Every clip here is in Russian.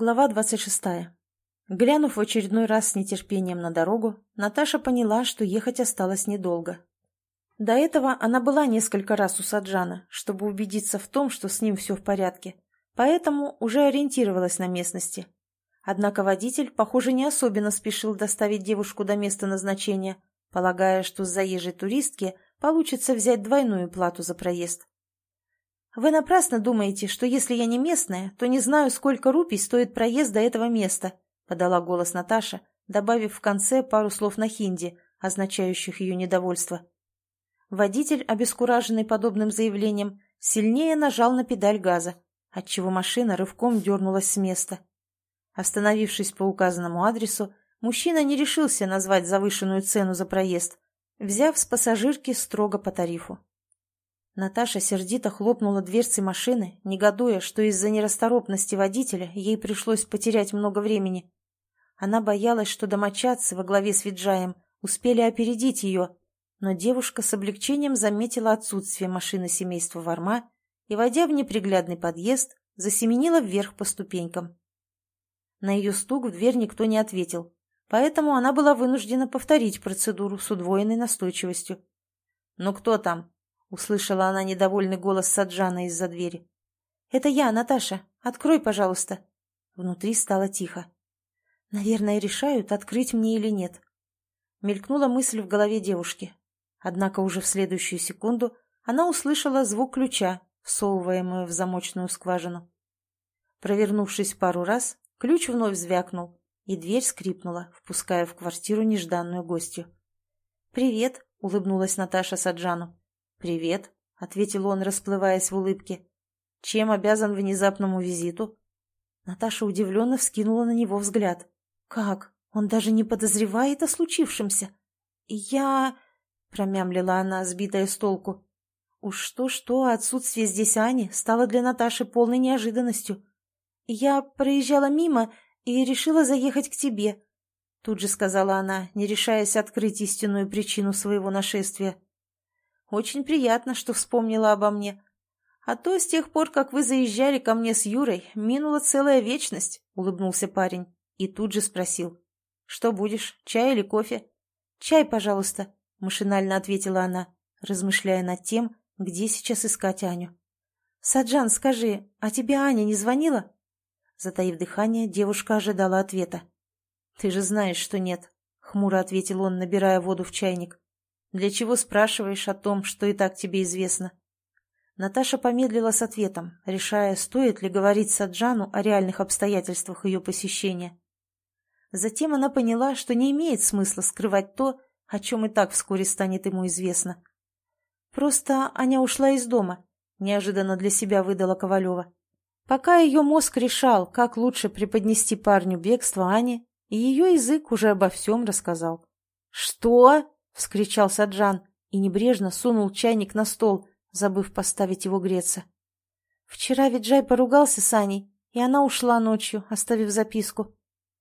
Глава 26. Глянув в очередной раз с нетерпением на дорогу, Наташа поняла, что ехать осталось недолго. До этого она была несколько раз у Саджана, чтобы убедиться в том, что с ним все в порядке, поэтому уже ориентировалась на местности. Однако водитель, похоже, не особенно спешил доставить девушку до места назначения, полагая, что с заезжей туристки получится взять двойную плату за проезд. «Вы напрасно думаете, что если я не местная, то не знаю, сколько рупий стоит проезд до этого места», — подала голос Наташа, добавив в конце пару слов на хинди, означающих ее недовольство. Водитель, обескураженный подобным заявлением, сильнее нажал на педаль газа, отчего машина рывком дернулась с места. Остановившись по указанному адресу, мужчина не решился назвать завышенную цену за проезд, взяв с пассажирки строго по тарифу. Наташа сердито хлопнула дверцей машины, негодуя, что из-за нерасторопности водителя ей пришлось потерять много времени. Она боялась, что домочадцы во главе с Виджаем успели опередить ее, но девушка с облегчением заметила отсутствие машины семейства Варма и, войдя в неприглядный подъезд, засеменила вверх по ступенькам. На ее стук в дверь никто не ответил, поэтому она была вынуждена повторить процедуру с удвоенной настойчивостью. «Ну кто там?» — услышала она недовольный голос Саджана из-за двери. «Это я, Наташа. Открой, пожалуйста». Внутри стало тихо. «Наверное, решают, открыть мне или нет». Мелькнула мысль в голове девушки. Однако уже в следующую секунду она услышала звук ключа, всовываемого в замочную скважину. Провернувшись пару раз, ключ вновь звякнул, и дверь скрипнула, впуская в квартиру нежданную гостью. «Привет», — улыбнулась Наташа Саджану. «Привет», — ответил он, расплываясь в улыбке. «Чем обязан внезапному визиту?» Наташа удивленно вскинула на него взгляд. «Как? Он даже не подозревает о случившемся?» «Я...» — промямлила она, сбитая с толку. Уж что-что, отсутствие здесь Ани стало для Наташи полной неожиданностью. «Я проезжала мимо и решила заехать к тебе», — тут же сказала она, не решаясь открыть истинную причину своего нашествия. Очень приятно, что вспомнила обо мне. А то с тех пор, как вы заезжали ко мне с Юрой, минула целая вечность, — улыбнулся парень и тут же спросил. — Что будешь, чай или кофе? — Чай, пожалуйста, — машинально ответила она, размышляя над тем, где сейчас искать Аню. — Саджан, скажи, а тебе Аня не звонила? Затаив дыхание, девушка ожидала ответа. — Ты же знаешь, что нет, — хмуро ответил он, набирая воду в чайник. Для чего спрашиваешь о том, что и так тебе известно?» Наташа помедлила с ответом, решая, стоит ли говорить Саджану о реальных обстоятельствах ее посещения. Затем она поняла, что не имеет смысла скрывать то, о чем и так вскоре станет ему известно. «Просто Аня ушла из дома», — неожиданно для себя выдала Ковалева. Пока ее мозг решал, как лучше преподнести парню бегство Ани, ее язык уже обо всем рассказал. «Что?» Вскричал Саджан и небрежно сунул чайник на стол, забыв поставить его греться. Вчера Виджай поругался с Аней, и она ушла ночью, оставив записку.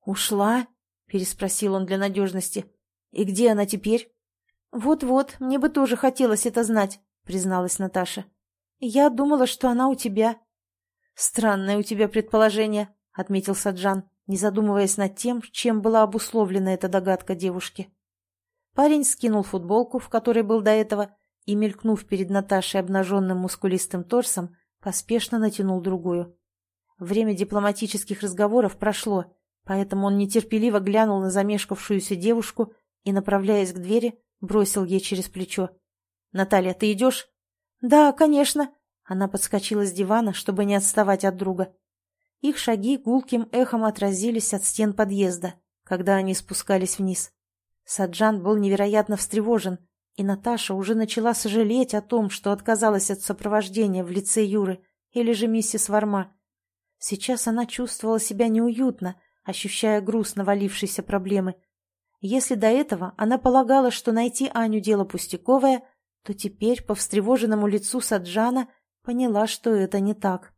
«Ушла?» — переспросил он для надежности. «И где она теперь?» «Вот-вот, мне бы тоже хотелось это знать», — призналась Наташа. «Я думала, что она у тебя». «Странное у тебя предположение», — отметил Саджан, не задумываясь над тем, чем была обусловлена эта догадка девушки. Парень скинул футболку, в которой был до этого, и, мелькнув перед Наташей обнаженным мускулистым торсом, поспешно натянул другую. Время дипломатических разговоров прошло, поэтому он нетерпеливо глянул на замешкавшуюся девушку и, направляясь к двери, бросил ей через плечо. «Наталья, ты идешь?» «Да, конечно». Она подскочила с дивана, чтобы не отставать от друга. Их шаги гулким эхом отразились от стен подъезда, когда они спускались вниз. Саджан был невероятно встревожен, и Наташа уже начала сожалеть о том, что отказалась от сопровождения в лице Юры или же миссис Варма. Сейчас она чувствовала себя неуютно, ощущая груз навалившейся проблемы. Если до этого она полагала, что найти Аню дело пустяковое, то теперь по встревоженному лицу Саджана поняла, что это не так.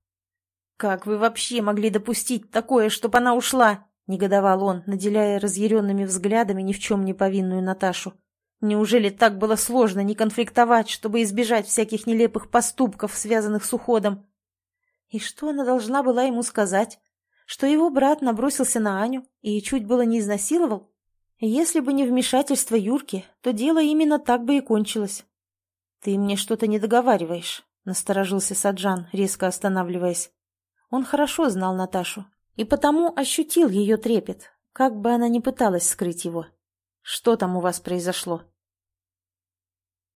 «Как вы вообще могли допустить такое, чтобы она ушла?» Негодовал он, наделяя разъяренными взглядами ни в чем не повинную Наташу. Неужели так было сложно не конфликтовать, чтобы избежать всяких нелепых поступков, связанных с уходом? И что она должна была ему сказать? Что его брат набросился на Аню и чуть было не изнасиловал? Если бы не вмешательство Юрки, то дело именно так бы и кончилось. «Ты мне что-то не договариваешь», — насторожился Саджан, резко останавливаясь. Он хорошо знал Наташу и потому ощутил ее трепет, как бы она ни пыталась скрыть его. «Что там у вас произошло?»